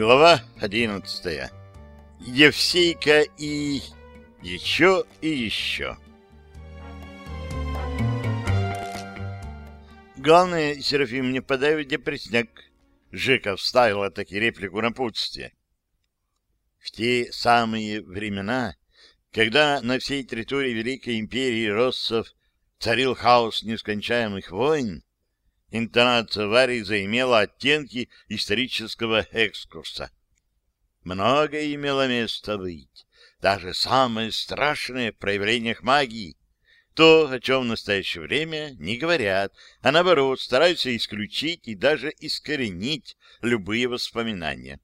Глава одиннадцатая. Евсейка и... еще и еще. Главное, Серафим, не подай в депресняк. Жека вставила таки реплику на путстве. В те самые времена, когда на всей территории Великой Империи Россов царил хаос нескончаемых войн, интонация Вари заимела оттенки исторического экскурса. Многое имело место быть, даже самое страшное в магии, то, о чем в настоящее время не говорят, а наоборот стараются исключить и даже искоренить любые воспоминания.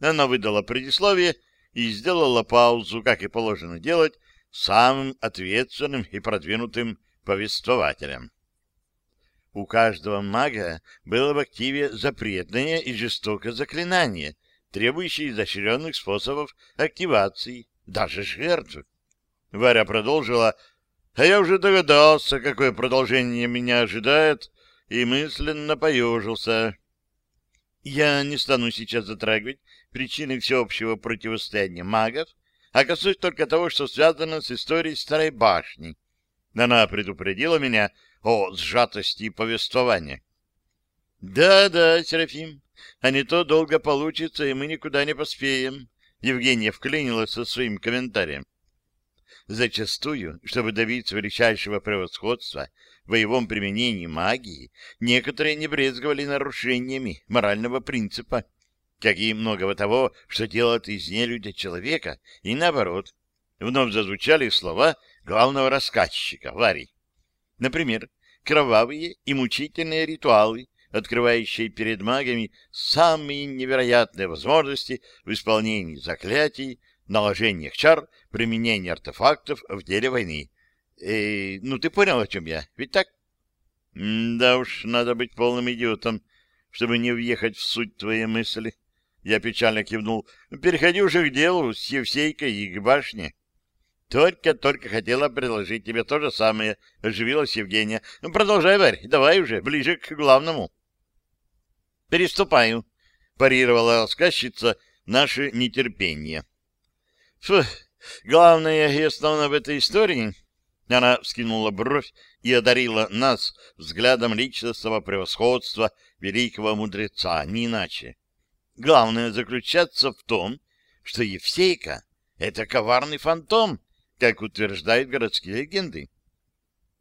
Она выдала предисловие и сделала паузу, как и положено делать, самым ответственным и продвинутым повествователем. У каждого мага было в активе запретное и жестокое заклинание, требующее изощренных способов активации, даже жертв. Варя продолжила, а я уже догадался, какое продолжение меня ожидает, и мысленно поежился. Я не стану сейчас затрагивать причины всеобщего противостояния магов, а коснусь только того, что связано с историей Старой Башни. Она предупредила меня, о сжатости повествования. «Да-да, Серафим, а не то долго получится, и мы никуда не поспеем», — Евгения вклинилась со своим комментарием. Зачастую, чтобы добиться величайшего превосходства в боевом применении магии, некоторые не брезговали нарушениями морального принципа, как и многого того, что делает из нелюдя человека, и наоборот. Вновь зазвучали слова главного рассказчика, Вари. Например, кровавые и мучительные ритуалы, открывающие перед магами самые невероятные возможности в исполнении заклятий, наложениях чар, применении артефактов в деле войны. Э, ну, ты понял, о чем я? Ведь так? М да уж, надо быть полным идиотом, чтобы не въехать в суть твоей мысли. Я печально кивнул. Переходи уже к делу с Евсейкой и к башне. Только-только хотела предложить тебе то же самое, — оживилась Евгения. Ну, продолжай, Варь, давай уже, ближе к главному. — Переступаю, — парировала рассказчица наше нетерпение. — Фу, главное и основное в этой истории... Она вскинула бровь и одарила нас взглядом личностного превосходства великого мудреца, не иначе. Главное заключается в том, что Евсейка — это коварный фантом, как утверждают городские легенды.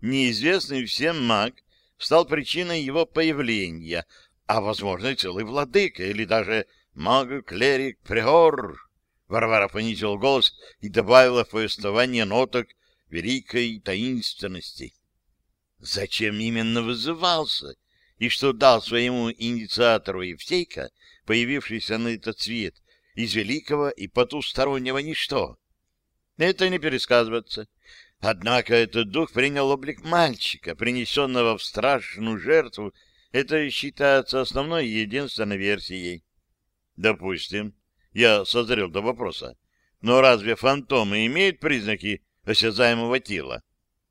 Неизвестный всем маг стал причиной его появления, а, возможно, целый владыка, или даже маг-клерик Приор. Варвара понизил голос и добавила в повествование ноток великой таинственности. Зачем именно вызывался и что дал своему инициатору Евсейка, появившийся на этот свет, из великого и потустороннего ничто? Это не пересказывается. Однако этот дух принял облик мальчика, принесенного в страшную жертву. Это считается основной и единственной версией. Допустим, я созрел до вопроса. Но разве фантомы имеют признаки осязаемого тела?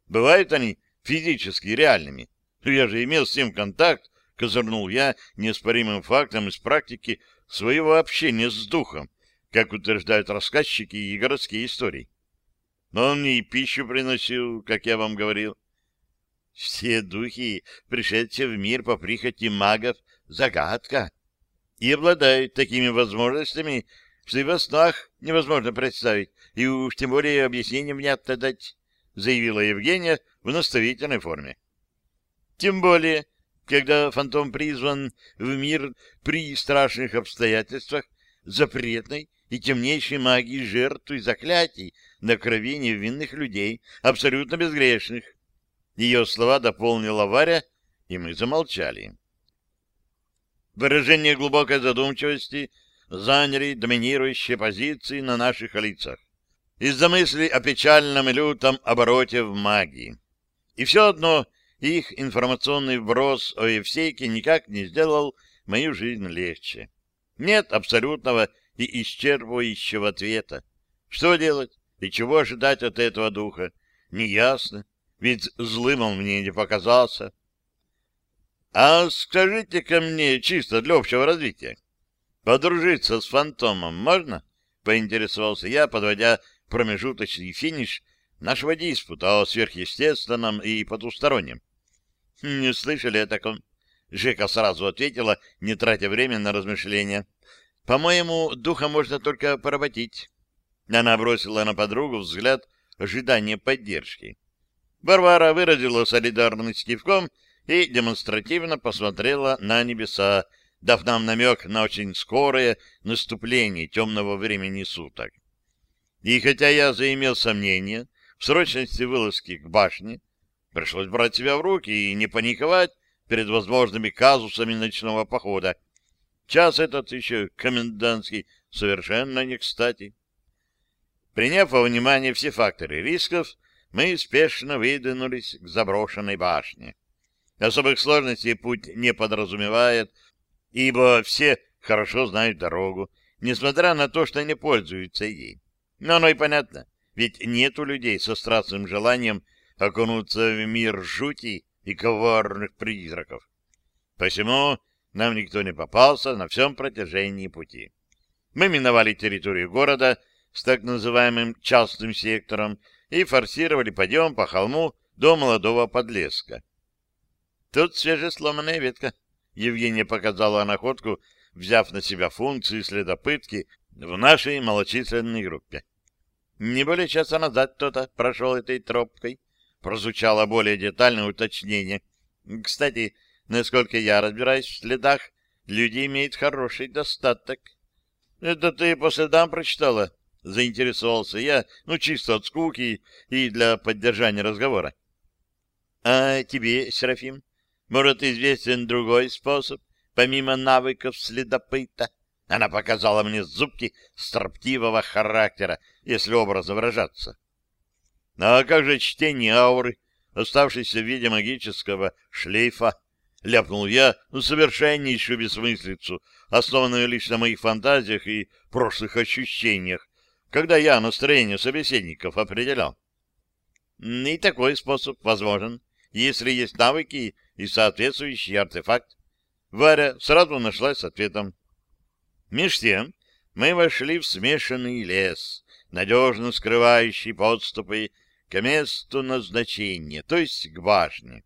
Бывают они физически реальными? Я же имел с ним контакт, козырнул я неоспоримым фактом из практики своего общения с духом, как утверждают рассказчики и городские истории. Но он мне и пищу приносил, как я вам говорил. Все духи, пришедшие в мир по прихоти магов, загадка. И обладают такими возможностями, что и во снах невозможно представить, и уж тем более объяснение внятно дать, заявила Евгения в наставительной форме. Тем более, когда фантом призван в мир при страшных обстоятельствах, запретной и темнейшей магии жертв и заклятий на крови невинных людей, абсолютно безгрешных. Ее слова дополнила Варя, и мы замолчали. Выражение глубокой задумчивости заняли доминирующие позиции на наших лицах из-за мысли о печальном и лютом обороте в магии. И все одно их информационный вброс о Евсейке никак не сделал мою жизнь легче. Нет абсолютного и исчерпывающего ответа. Что делать и чего ожидать от этого духа? Неясно, ведь злым он мне не показался. А скажите ко мне чисто для общего развития. Подружиться с фантомом можно? Поинтересовался я, подводя промежуточный финиш нашего диспута о сверхъестественном и потустороннем. Не слышали о таком? Жека сразу ответила, не тратя время на размышления. По-моему, духа можно только поработить. Она бросила на подругу взгляд ожидания поддержки. Варвара выразила солидарность кивком и демонстративно посмотрела на небеса, дав нам намек на очень скорое наступление темного времени суток. И хотя я заимел сомнения в срочности вылазки к башне, пришлось брать себя в руки и не паниковать перед возможными казусами ночного похода. Час этот еще комендантский совершенно не кстати. Приняв во внимание все факторы рисков, мы спешно выдвинулись к заброшенной башне. Особых сложностей путь не подразумевает, ибо все хорошо знают дорогу, несмотря на то, что не пользуются ей. Но оно и понятно, ведь нету людей со страстным желанием окунуться в мир жути и коварных призраков. Посему нам никто не попался на всем протяжении пути. Мы миновали территорию города с так называемым частным сектором и форсировали подъем по холму до молодого подлеска. Тут свежесломанная ветка, Евгения показала находку, взяв на себя функции следопытки в нашей малочисленной группе. Не более часа назад кто-то прошел этой тропкой. Прозвучало более детальное уточнение. Кстати, насколько я разбираюсь в следах, люди имеют хороший достаток. — Это ты по следам прочитала? — заинтересовался я, ну, чисто от скуки и для поддержания разговора. — А тебе, Серафим, может, известен другой способ, помимо навыков следопыта? Она показала мне зубки строптивого характера, если образно выражаться. А как же чтение ауры, оставшейся в виде магического шлейфа? Ляпнул я ну, совершеннейшую бессмыслицу, основанную лишь на моих фантазиях и прошлых ощущениях, когда я настроение собеседников определял. И такой способ возможен, если есть навыки и соответствующий артефакт. Варя сразу нашлась с ответом. Меж тем мы вошли в смешанный лес, надежно скрывающий подступы к месту назначения, то есть к башне.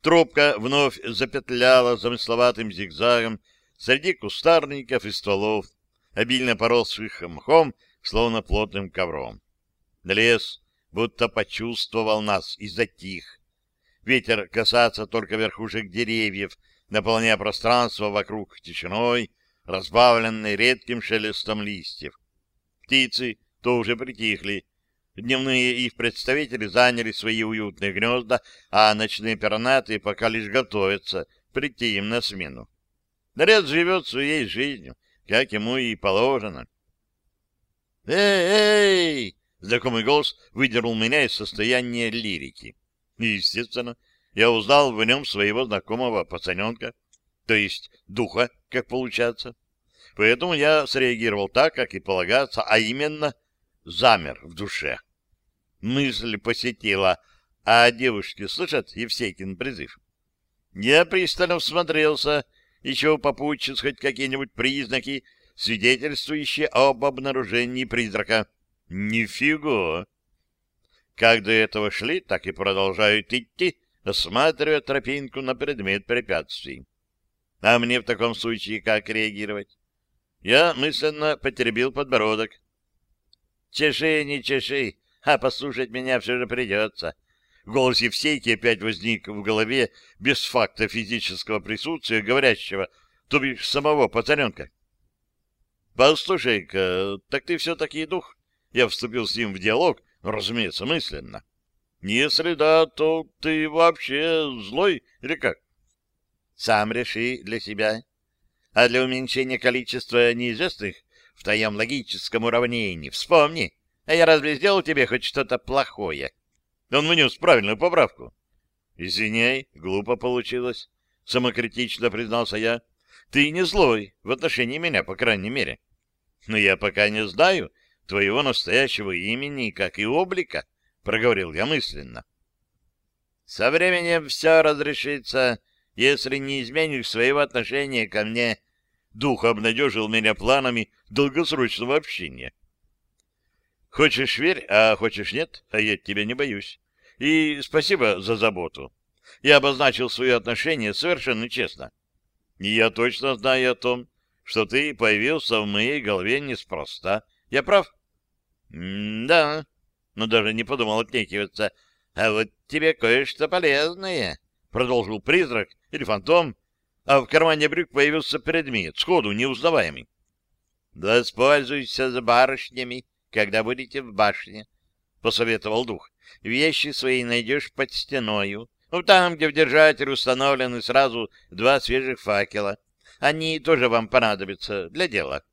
Трубка вновь запетляла замысловатым зигзагом среди кустарников и стволов, обильно поросших мхом, словно плотным ковром. Лес будто почувствовал нас и затих, Ветер касается только верхушек деревьев, наполняя пространство вокруг тишиной, разбавленной редким шелестом листьев. Птицы тоже притихли. Дневные их представители заняли свои уютные гнезда, а ночные пернаты пока лишь готовятся прийти им на смену. Наряд живет своей жизнью, как ему и положено. «Эй, эй!» — знакомый голос выдернул меня из состояния лирики. Естественно, я узнал в нем своего знакомого пацаненка, то есть духа, как получается. Поэтому я среагировал так, как и полагается, а именно замер в душе. Мысль посетила, а девушки слышат Евсейкин призыв? Я пристально всмотрелся, еще попутчиц хоть какие-нибудь признаки, свидетельствующие об обнаружении призрака. Нифига! Как до этого шли, так и продолжают идти, осматривая тропинку на предмет препятствий. А мне в таком случае как реагировать? Я мысленно потеребил подбородок. Чеши, не чеши, а послушать меня все же придется. Голос Евсейки опять возник в голове без факта физического присутствия говорящего, то бишь самого пацаненка. «Послушай-ка, так ты все-таки дух?» Я вступил с ним в диалог, разумеется, мысленно. Если да, то ты вообще злой или как? Сам реши для себя. А для уменьшения количества неизвестных в твоем логическом уравнении вспомни, а я разве сделал тебе хоть что-то плохое? Он внес правильную поправку. Извиняй, глупо получилось, самокритично признался я. Ты не злой в отношении меня, по крайней мере. Но я пока не знаю, твоего настоящего имени, как и облика, — проговорил я мысленно. Со временем все разрешится, если не изменишь своего отношения ко мне. дух обнадежил меня планами долгосрочного общения. Хочешь — верь, а хочешь — нет, а я тебя не боюсь. И спасибо за заботу. Я обозначил свои отношения совершенно честно. И я точно знаю о том, что ты появился в моей голове неспроста. Я прав? — Да, но даже не подумал отнекиваться. — А вот тебе кое-что полезное, — продолжил призрак или фантом, а в кармане брюк появился предмет, сходу неузнаваемый. — Воспользуйся с барышнями, когда будете в башне, — посоветовал дух. — Вещи свои найдешь под стеною, ну, там, где в держателе установлены сразу два свежих факела. Они тоже вам понадобятся для дела.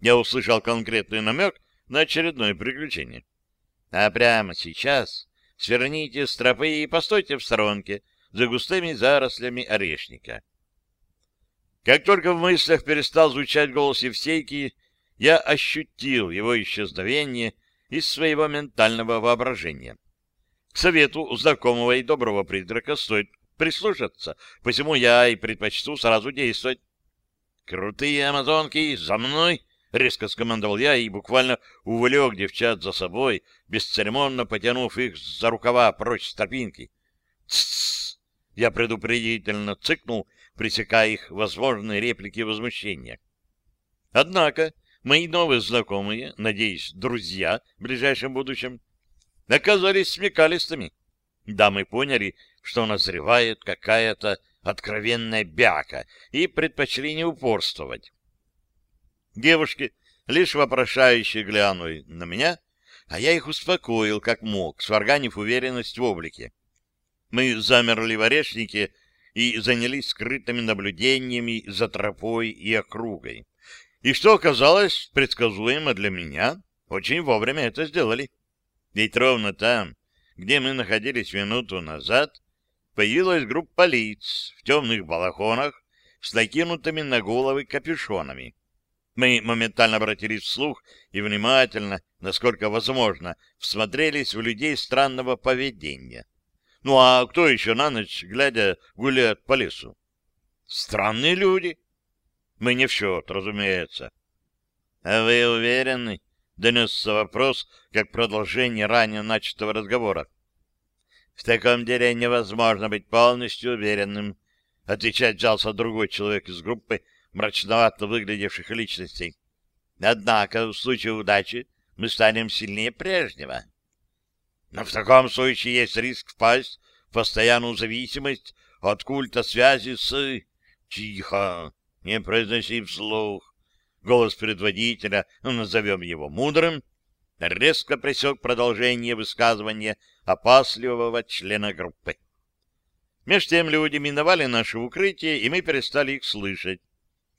Я услышал конкретный намек на очередное приключение. А прямо сейчас сверните с тропы и постойте в сторонке за густыми зарослями орешника. Как только в мыслях перестал звучать голос Евсейки, я ощутил его исчезновение из своего ментального воображения. К совету знакомого и доброго призрака стоит прислушаться, посему я и предпочту сразу действовать. «Крутые амазонки, за мной!» — резко скомандовал я и буквально увлек девчат за собой, бесцеремонно потянув их за рукава прочь с тропинки. «Тссс!» — я предупредительно цыкнул, пресекая их возможные реплики возмущения. Однако мои новые знакомые, надеюсь, друзья в ближайшем будущем, оказались смекалистыми. Да, мы поняли, что назревает какая-то откровенная бяка, и предпочли не упорствовать. Девушки лишь вопрошающе глянули на меня, а я их успокоил как мог, сварганив уверенность в облике. Мы замерли в орешнике и занялись скрытыми наблюдениями за тропой и округой. И что оказалось предсказуемо для меня, очень вовремя это сделали. Ведь ровно там, где мы находились минуту назад, появилась группа лиц в темных балахонах с накинутыми на головы капюшонами. Мы моментально обратились вслух и внимательно, насколько возможно, всмотрелись в людей странного поведения. Ну а кто еще на ночь, глядя, гуляет по лесу? Странные люди. Мы не в счет, разумеется. — А вы уверены, донесся вопрос, как продолжение ранее начатого разговора. В таком деле невозможно быть полностью уверенным, отвечать взялся другой человек из группы мрачновато выглядевших личностей. Однако в случае удачи мы станем сильнее прежнего. Но в таком случае есть риск впасть в постоянную зависимость от культа связи с... Тихо, не произноси вслух. Голос предводителя, ну, назовем его мудрым, резко пресек продолжение высказывания опасливого члена группы. Меж тем люди миновали наше укрытие, и мы перестали их слышать.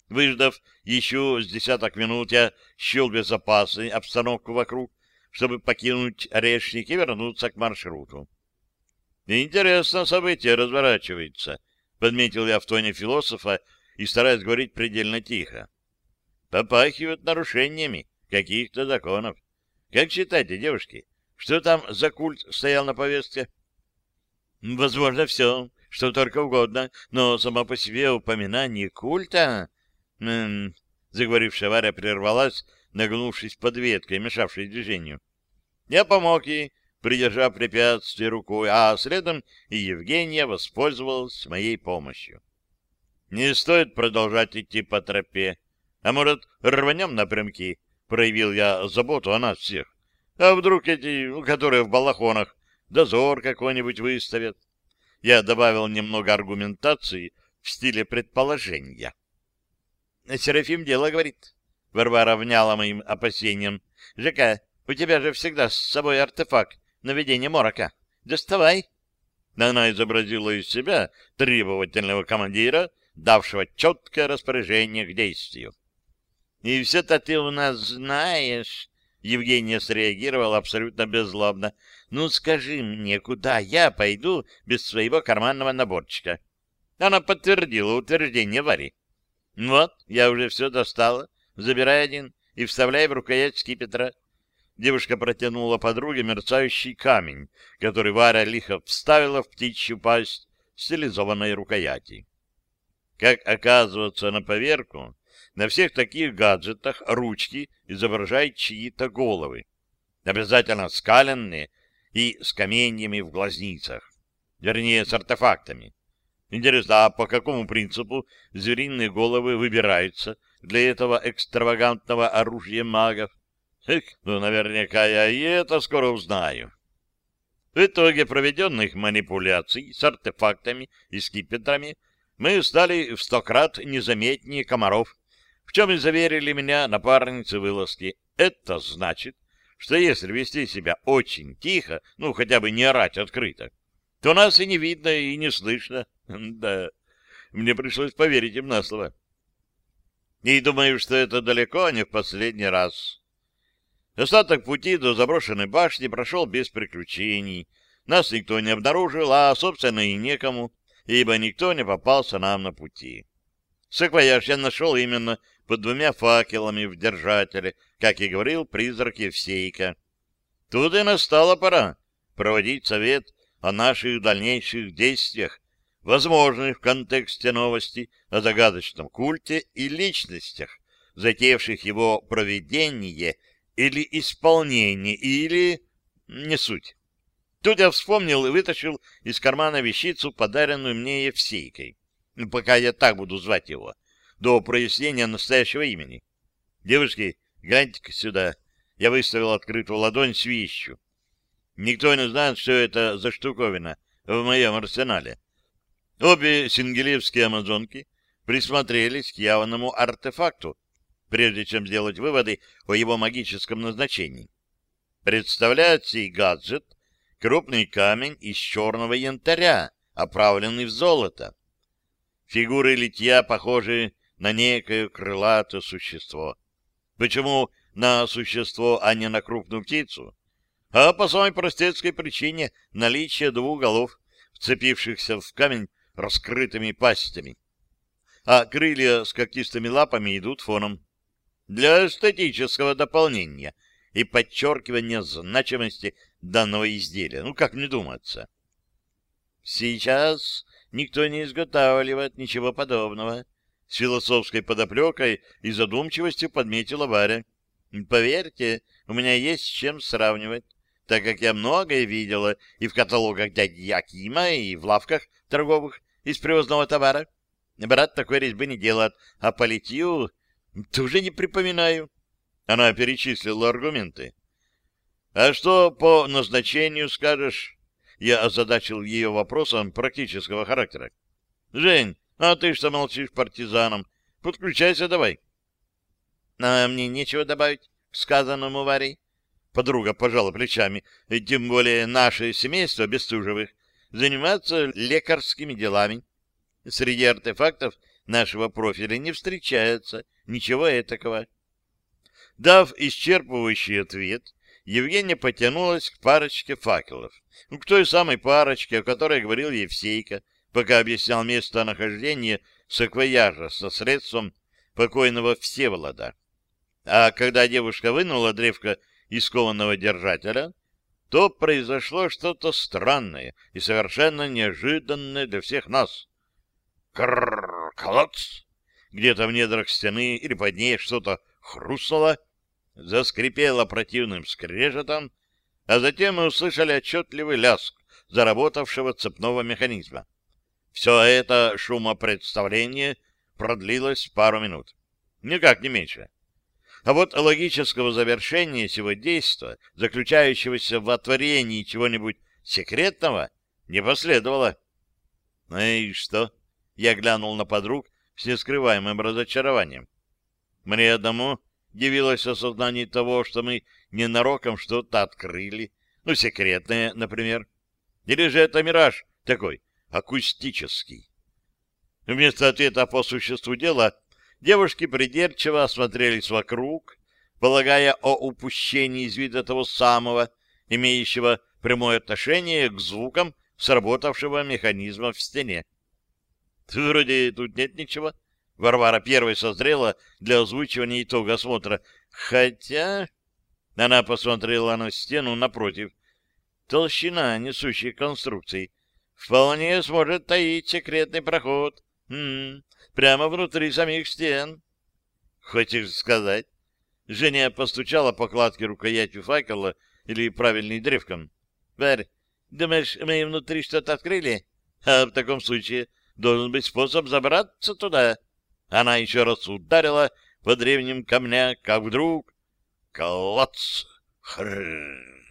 Выждав еще с десяток минут, я счел безопасной обстановку вокруг, чтобы покинуть орешник и вернуться к маршруту. «Интересно событие разворачивается», — подметил я в тоне философа и стараясь говорить предельно тихо попахивают нарушениями каких-то законов. Как считаете, девушки, что там за культ стоял на повестке? Возможно, все, что только угодно, но само по себе упоминание культа... М заговорившая Варя прервалась, нагнувшись под веткой, мешавшей движению. Я помог ей, придержав препятствие рукой, а следом и Евгения воспользовалась моей помощью. Не стоит продолжать идти по тропе. А может, рванем напрямки? Проявил я заботу о нас всех. А вдруг эти, которые в балахонах, дозор какой-нибудь выставят? Я добавил немного аргументации в стиле предположения. Серафим дело говорит. Варвара вняла моим опасениям. Жека, у тебя же всегда с собой артефакт наведения морока. Доставай. Она изобразила из себя требовательного командира, давшего четкое распоряжение к действию. И все-то ты у нас знаешь. Евгения среагировала абсолютно беззлобно. Ну, скажи мне, куда я пойду без своего карманного наборчика? Она подтвердила утверждение Вари. Вот, я уже все достала. Забирай один и вставляй в рукоять скипетра. Девушка протянула подруге мерцающий камень, который Варя лихо вставила в птичью пасть стилизованной рукояти. Как оказывается на поверку, на всех таких гаджетах ручки изображают чьи-то головы, обязательно скаленные и с каменьями в глазницах, вернее, с артефактами. Интересно, а по какому принципу звериные головы выбираются для этого экстравагантного оружия магов? Эх, ну, наверняка я и это скоро узнаю. В итоге проведенных манипуляций с артефактами и скипетрами мы стали в сто крат незаметнее комаров, в чем и заверили меня напарницы вылазки. Это значит, что если вести себя очень тихо, ну, хотя бы не орать открыто, то нас и не видно, и не слышно. Да, мне пришлось поверить им на слово. И думаю, что это далеко не в последний раз. Остаток пути до заброшенной башни прошел без приключений. Нас никто не обнаружил, а, собственно, и некому, ибо никто не попался нам на пути. Саквояж я нашел именно под двумя факелами в держателе, как и говорил призрак Евсейка. Тут и настала пора проводить совет о наших дальнейших действиях, возможных в контексте новости о загадочном культе и личностях, затеявших его проведение или исполнение, или... не суть. Тут я вспомнил и вытащил из кармана вещицу, подаренную мне Евсейкой. Ну, пока я так буду звать его, до прояснения настоящего имени. Девушки, гляньте-ка сюда. Я выставил открытую ладонь с вещью. Никто не знает, что это за штуковина в моем арсенале. Обе сингелевские амазонки присмотрелись к явному артефакту, прежде чем сделать выводы о его магическом назначении. Представляет сей гаджет крупный камень из черного янтаря, оправленный в золото. Фигуры литья похожи на некое крылатое существо. Почему на существо, а не на крупную птицу? А по самой простецкой причине наличия двух голов, вцепившихся в камень раскрытыми пастями. А крылья с когтистыми лапами идут фоном. Для эстетического дополнения и подчеркивания значимости данного изделия. Ну, как мне думаться? Сейчас никто не изготавливает ничего подобного. С философской подоплекой и задумчивостью подметила Варя. Поверьте, у меня есть с чем сравнивать, так как я многое видела и в каталогах дяди Якима, и в лавках торговых из привозного товара. Брат такой резьбы не делает, а по литью тоже не припоминаю. Она перечислила аргументы. А что по назначению скажешь? Я озадачил ее вопросом практического характера. Жень, а ты что молчишь партизаном? Подключайся давай. А мне нечего добавить к сказанному Варей. Подруга пожала плечами. И тем более наше семейство Бестужевых занимается лекарскими делами. Среди артефактов нашего профиля не встречается ничего этакого. Дав исчерпывающий ответ, Евгения потянулась к парочке факелов. Ну, к той самой парочке, о которой говорил Евсейка, пока объяснял местонахождение саквояжа со средством покойного Всеволода. А когда девушка вынула древко из кованого держателя, то произошло что-то странное и совершенно неожиданное для всех нас. Крррр, колодц! Где-то в недрах стены или под ней что-то хрустнуло, заскрипело противным скрежетом, а затем мы услышали отчетливый ляск заработавшего цепного механизма. Все это шумопредставление продлилось пару минут. Никак не меньше. А вот логического завершения сего действа, заключающегося в отворении чего-нибудь секретного, не последовало. Ну и что? Я глянул на подруг с нескрываемым разочарованием. Мне одному явилось осознание того, что мы ненароком что-то открыли, ну, секретное, например. Или же это мираж такой, акустический. Вместо ответа по существу дела девушки придирчиво осмотрелись вокруг, полагая о упущении из вида того самого, имеющего прямое отношение к звукам сработавшего механизма в стене. Вроде тут нет ничего. Варвара первой созрела для озвучивания итога осмотра. Хотя... Она посмотрела на стену напротив. Толщина несущей конструкции вполне сможет таить секретный проход. М -м, прямо внутри самих стен. Хочешь сказать? Женя постучала по кладке рукоятью факела или правильный древком. Варь, думаешь, мы внутри что-то открыли? А в таком случае должен быть способ забраться туда. Она еще раз ударила по древним камням, как вдруг... Колодц! Хрррр!